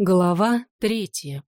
Глава третья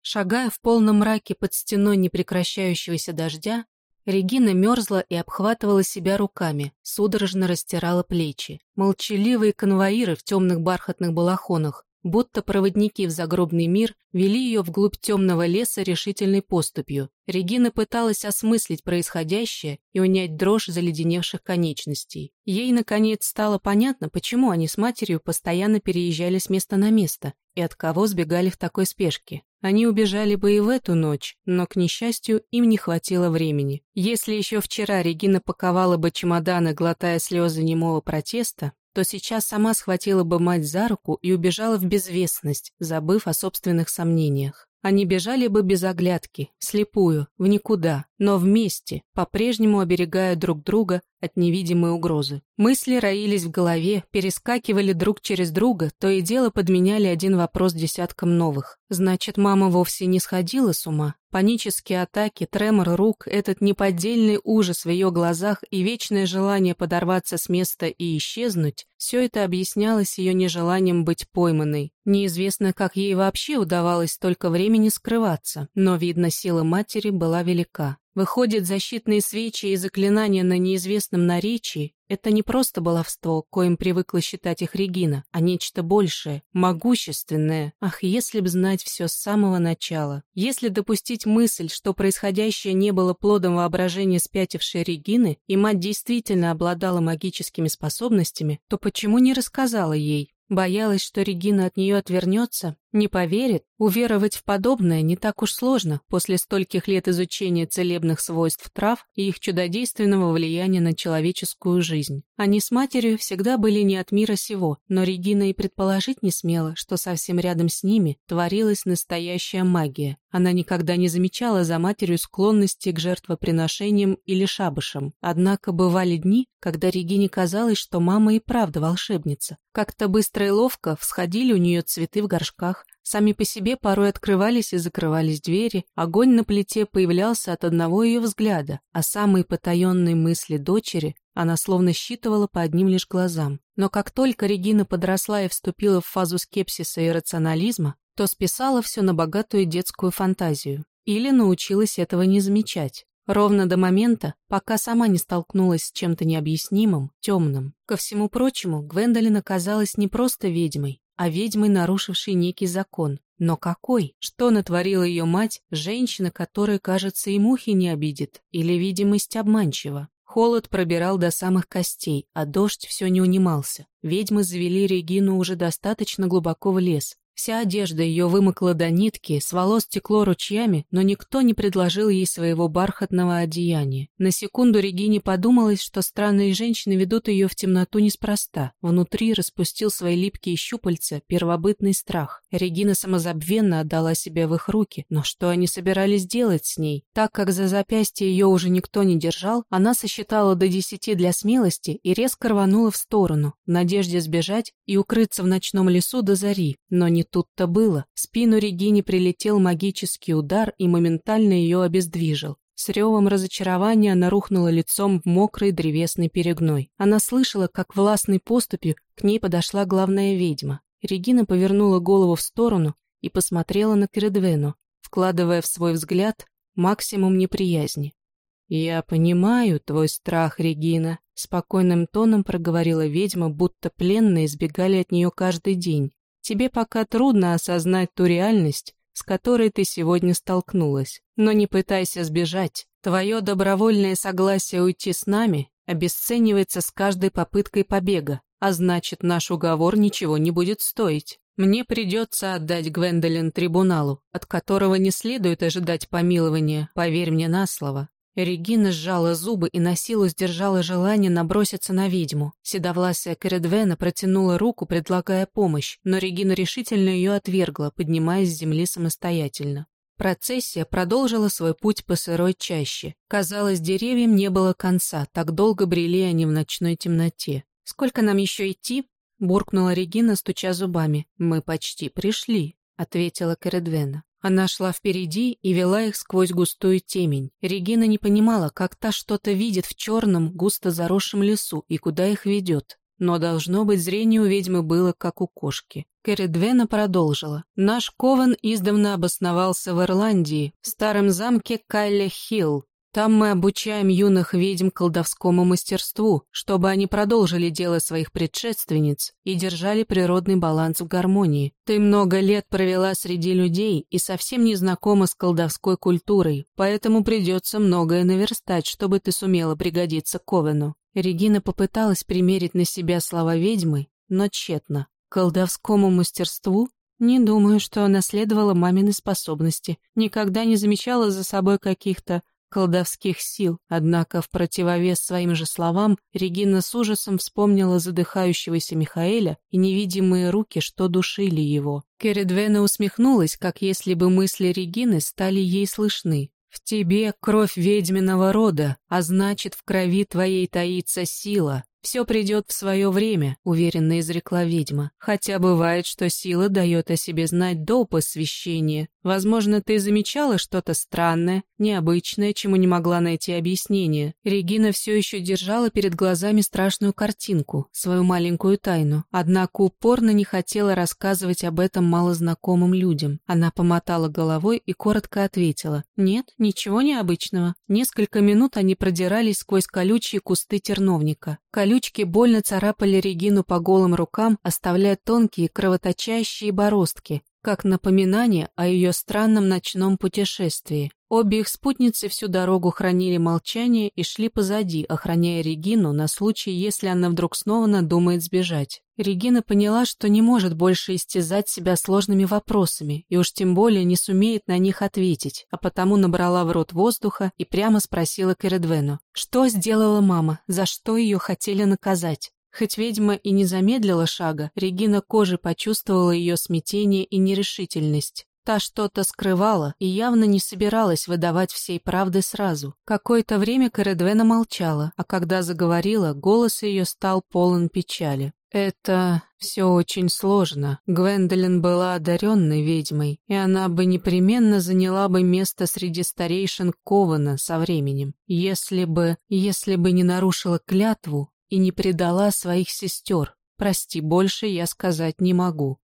Шагая в полном мраке под стеной непрекращающегося дождя, Регина мерзла и обхватывала себя руками, судорожно растирала плечи. Молчаливые конвоиры в темных бархатных балахонах будто проводники в загробный мир, вели ее вглубь темного леса решительной поступью. Регина пыталась осмыслить происходящее и унять дрожь заледеневших конечностей. Ей, наконец, стало понятно, почему они с матерью постоянно переезжали с места на место и от кого сбегали в такой спешке. Они убежали бы и в эту ночь, но, к несчастью, им не хватило времени. Если еще вчера Регина паковала бы чемоданы, глотая слезы немого протеста, то сейчас сама схватила бы мать за руку и убежала в безвестность, забыв о собственных сомнениях. Они бежали бы без оглядки, слепую, в никуда, но вместе, по-прежнему оберегая друг друга от невидимой угрозы. Мысли роились в голове, перескакивали друг через друга, то и дело подменяли один вопрос десятком новых. Значит, мама вовсе не сходила с ума? Панические атаки, тремор рук, этот неподдельный ужас в ее глазах и вечное желание подорваться с места и исчезнуть – все это объяснялось ее нежеланием быть пойманной. Неизвестно, как ей вообще удавалось столько времени скрываться, но, видно, сила матери была велика. Выходит, защитные свечи и заклинания на неизвестном наречии — это не просто баловство, коим привыкла считать их Регина, а нечто большее, могущественное. Ах, если б знать все с самого начала. Если допустить мысль, что происходящее не было плодом воображения спятившей Регины, и мать действительно обладала магическими способностями, то почему не рассказала ей? Боялась, что Регина от нее отвернется, не поверит. Уверовать в подобное не так уж сложно после стольких лет изучения целебных свойств трав и их чудодейственного влияния на человеческую жизнь. Они с матерью всегда были не от мира сего, но Регина и предположить не смела, что совсем рядом с ними творилась настоящая магия. Она никогда не замечала за матерью склонности к жертвоприношениям или шабышам. Однако бывали дни, когда Регине казалось, что мама и правда волшебница. Как-то быстро и ловко всходили у нее цветы в горшках, сами по себе порой открывались и закрывались двери, огонь на плите появлялся от одного ее взгляда, а самые потаенные мысли дочери она словно считывала по одним лишь глазам. Но как только Регина подросла и вступила в фазу скепсиса и рационализма, то списала все на богатую детскую фантазию. Или научилась этого не замечать. Ровно до момента, пока сама не столкнулась с чем-то необъяснимым, темным. Ко всему прочему, Гвендолин оказалась не просто ведьмой, а ведьмой, нарушившей некий закон. Но какой? Что натворила ее мать, женщина, которая, кажется, и мухи не обидит, или видимость обманчива? Холод пробирал до самых костей, а дождь все не унимался. Ведьмы завели Регину уже достаточно глубоко в лес, Вся одежда ее вымокла до нитки, с волос текло ручьями, но никто не предложил ей своего бархатного одеяния. На секунду Регине подумалось, что странные женщины ведут ее в темноту неспроста. Внутри распустил свои липкие щупальца первобытный страх. Регина самозабвенно отдала себя в их руки, но что они собирались делать с ней? Так как за запястье ее уже никто не держал, она сосчитала до десяти для смелости и резко рванула в сторону, в надежде сбежать и укрыться в ночном лесу до зари, но не тут-то было. В спину Регине прилетел магический удар и моментально ее обездвижил. С ревом разочарования она рухнула лицом в мокрый древесный перегной. Она слышала, как властной поступью к ней подошла главная ведьма. Регина повернула голову в сторону и посмотрела на Кередвену, вкладывая в свой взгляд максимум неприязни. «Я понимаю твой страх, Регина», — спокойным тоном проговорила ведьма, будто пленные избегали от нее каждый день. Тебе пока трудно осознать ту реальность, с которой ты сегодня столкнулась. Но не пытайся сбежать. Твое добровольное согласие уйти с нами обесценивается с каждой попыткой побега, а значит, наш уговор ничего не будет стоить. Мне придется отдать Гвендолин трибуналу, от которого не следует ожидать помилования, поверь мне на слово. Регина сжала зубы и на силу сдержала желание наброситься на ведьму. Седовласая Кередвена протянула руку, предлагая помощь, но Регина решительно ее отвергла, поднимаясь с земли самостоятельно. Процессия продолжила свой путь по сырой чаще. Казалось, деревьям не было конца, так долго брели они в ночной темноте. «Сколько нам еще идти?» – буркнула Регина, стуча зубами. «Мы почти пришли», – ответила Кередвена. Она шла впереди и вела их сквозь густую темень. Регина не понимала, как та что-то видит в черном, густо заросшем лесу и куда их ведет. но, должно быть, зрение у ведьмы было как у кошки. Кередвена продолжила. «Наш Ковен издавна обосновался в Ирландии, в старом замке Кайле-Хилл, там мы обучаем юных ведьм колдовскому мастерству, чтобы они продолжили дело своих предшественниц и держали природный баланс в гармонии. Ты много лет провела среди людей и совсем не знакома с колдовской культурой, поэтому придется многое наверстать, чтобы ты сумела пригодиться Ковену». Регина попыталась примерить на себя слова ведьмы, но тщетно. «Колдовскому мастерству?» Не думаю, что она следовала маминой способности. Никогда не замечала за собой каких-то колдовских сил, однако в противовес своим же словам Регина с ужасом вспомнила задыхающегося Михаэля и невидимые руки, что душили его. Кередвена усмехнулась, как если бы мысли Регины стали ей слышны. «В тебе кровь ведьминого рода, а значит, в крови твоей таится сила. «Все придет в свое время», — уверенно изрекла ведьма. «Хотя бывает, что сила дает о себе знать до посвящения. Возможно, ты замечала что-то странное, необычное, чему не могла найти объяснение». Регина все еще держала перед глазами страшную картинку, свою маленькую тайну. Однако упорно не хотела рассказывать об этом малознакомым людям. Она помотала головой и коротко ответила. «Нет, ничего необычного». Несколько минут они продирались сквозь колючие кусты терновника. Колючки больно царапали Регину по голым рукам, оставляя тонкие кровоточащие бороздки, как напоминание о ее странном ночном путешествии. Обе их спутницы всю дорогу хранили молчание и шли позади, охраняя Регину на случай, если она вдруг снова надумает сбежать. Регина поняла, что не может больше истязать себя сложными вопросами, и уж тем более не сумеет на них ответить, а потому набрала в рот воздуха и прямо спросила Кередвену, что сделала мама, за что ее хотели наказать. Хоть ведьма и не замедлила шага, Регина кожей почувствовала ее смятение и нерешительность. Та что-то скрывала и явно не собиралась выдавать всей правды сразу. Какое-то время Каредвена молчала, а когда заговорила, голос ее стал полон печали. «Это все очень сложно. Гвендолин была одаренной ведьмой, и она бы непременно заняла бы место среди старейшин Кована со временем, если бы... если бы не нарушила клятву и не предала своих сестер. Прости, больше я сказать не могу.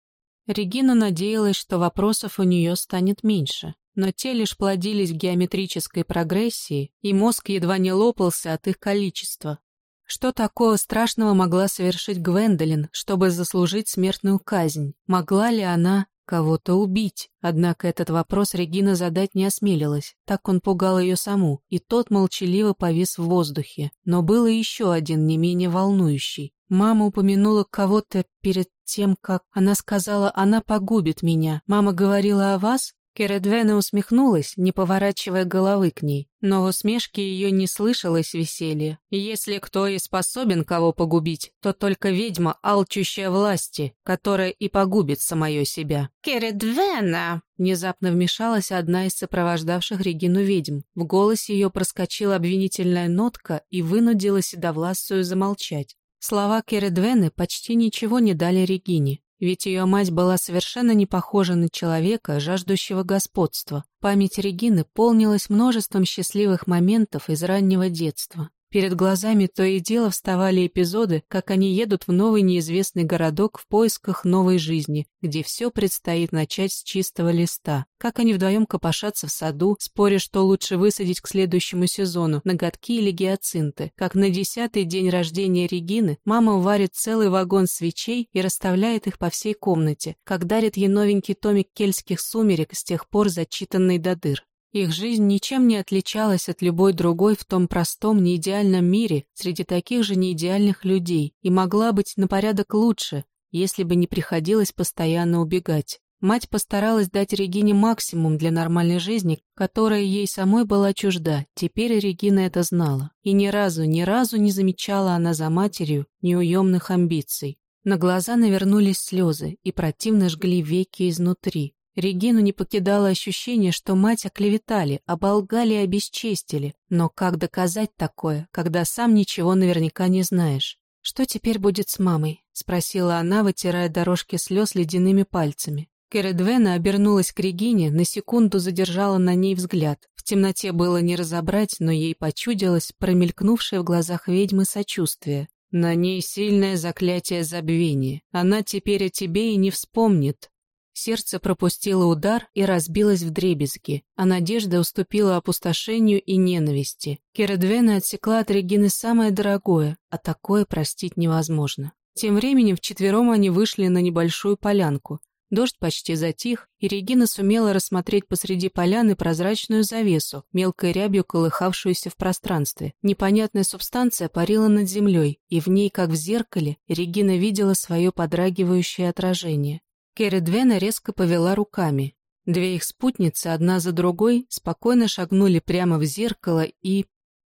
Регина надеялась, что вопросов у нее станет меньше, но те лишь плодились в геометрической прогрессии, и мозг едва не лопался от их количества. Что такого страшного могла совершить Гвендолин, чтобы заслужить смертную казнь? Могла ли она кого-то убить? Однако этот вопрос Регина задать не осмелилась, так он пугал ее саму, и тот молчаливо повис в воздухе. Но был еще один, не менее волнующий. Мама упомянула кого-то перед тем, как она сказала, она погубит меня. Мама говорила о вас? Кередвена усмехнулась, не поворачивая головы к ней, но в усмешке ее не слышалось веселья. Если кто и способен кого погубить, то только ведьма, алчущая власти, которая и погубит самое себя. «Кередвена!» Внезапно вмешалась одна из сопровождавших Регину ведьм. В голосе ее проскочила обвинительная нотка и вынудила седовласую замолчать. Слова Кередвены почти ничего не дали Регине. Ведь ее мать была совершенно не похожа на человека, жаждущего господства. Память Регины полнилась множеством счастливых моментов из раннего детства. Перед глазами то и дело вставали эпизоды, как они едут в новый неизвестный городок в поисках новой жизни, где все предстоит начать с чистого листа. Как они вдвоем копошатся в саду, споря, что лучше высадить к следующему сезону, ноготки или гиацинты. Как на десятый день рождения Регины мама варит целый вагон свечей и расставляет их по всей комнате, как дарит ей новенький томик кельтских сумерек, с тех пор зачитанный до дыр. Их жизнь ничем не отличалась от любой другой в том простом, неидеальном мире среди таких же неидеальных людей и могла быть на порядок лучше, если бы не приходилось постоянно убегать. Мать постаралась дать Регине максимум для нормальной жизни, которая ей самой была чужда. Теперь Регина это знала. И ни разу, ни разу не замечала она за матерью неуемных амбиций. На глаза навернулись слезы и противно жгли веки изнутри. Регину не покидало ощущение, что мать оклеветали, оболгали и обесчестили. Но как доказать такое, когда сам ничего наверняка не знаешь? «Что теперь будет с мамой?» — спросила она, вытирая дорожки слез ледяными пальцами. Кередвена обернулась к Регине, на секунду задержала на ней взгляд. В темноте было не разобрать, но ей почудилось промелькнувшее в глазах ведьмы сочувствие. На ней сильное заклятие забвения. Она теперь о тебе и не вспомнит. Сердце пропустило удар и разбилось в дребезги, а надежда уступила опустошению и ненависти. Кередвена отсекла от Регины самое дорогое, а такое простить невозможно. Тем временем вчетвером они вышли на небольшую полянку. Дождь почти затих, и Регина сумела рассмотреть посреди поляны прозрачную завесу, мелкой рябью колыхавшуюся в пространстве. Непонятная субстанция парила над землей, и в ней, как в зеркале, Регина видела свое подрагивающее отражение. Кередвена резко повела руками. Две их спутницы, одна за другой, спокойно шагнули прямо в зеркало и...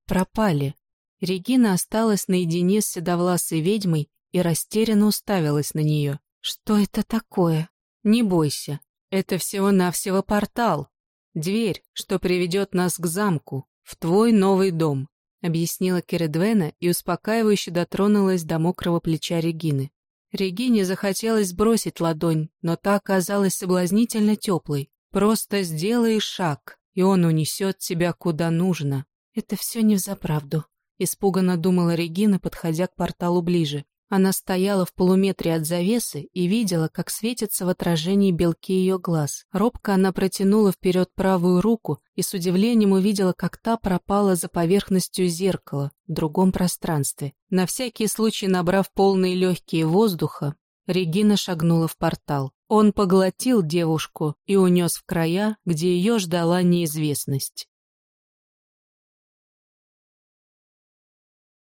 пропали. Регина осталась наедине с седовласой ведьмой и растерянно уставилась на нее. «Что это такое?» «Не бойся, это всего-навсего портал. Дверь, что приведет нас к замку, в твой новый дом», объяснила Кередвена и успокаивающе дотронулась до мокрого плеча Регины. Регине захотелось сбросить ладонь, но та оказалась соблазнительно теплой. Просто сделай шаг, и он унесет тебя куда нужно. Это все не взаправду, испуганно думала Регина, подходя к порталу ближе. Она стояла в полуметре от завесы и видела, как светятся в отражении белки ее глаз. Робко она протянула вперед правую руку и с удивлением увидела, как та пропала за поверхностью зеркала в другом пространстве. На всякий случай набрав полные легкие воздуха, Регина шагнула в портал. Он поглотил девушку и унес в края, где ее ждала неизвестность.